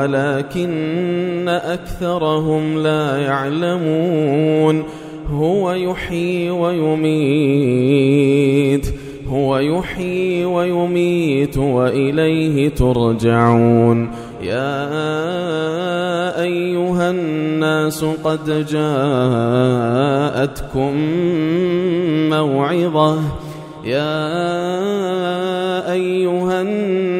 ولكن أكثرهم لا يعلمون. هو يحيي ويميت. هو يحيي ويميت وإليه ترجعون. يا أيها الناس قد جاءتكم موعظة. يا أيها الناس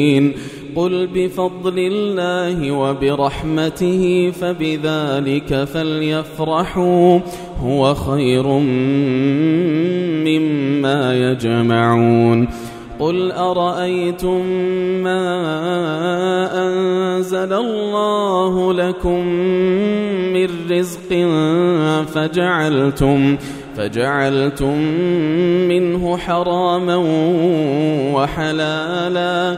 قل بفضل الله وبرحمته فبذلك فليفرحوا هو خير مما يجمعون. قل أرأيتم ما أنزل الله لكم من رزق فجعلتم فجعلتم منه حراما وحلالا.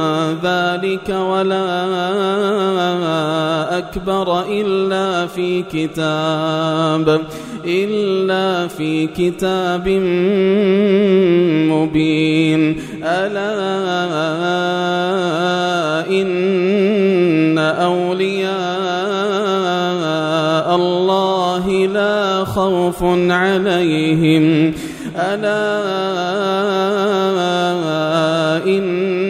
ولا أكبر إلا في كتاب إلا في كتاب مبين. ألا إن أولياء الله لا خوف عليهم. ألا إن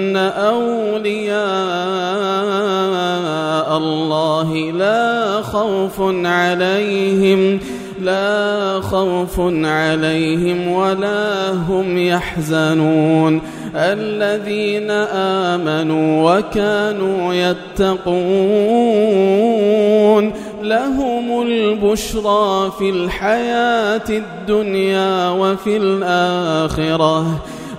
الله لا خوف عليهم لا خوف عليهم ولا هم يحزنون. الذين آمنوا وكانوا يتقون لهم البشرى في الحياة الدنيا وفي الآخرة.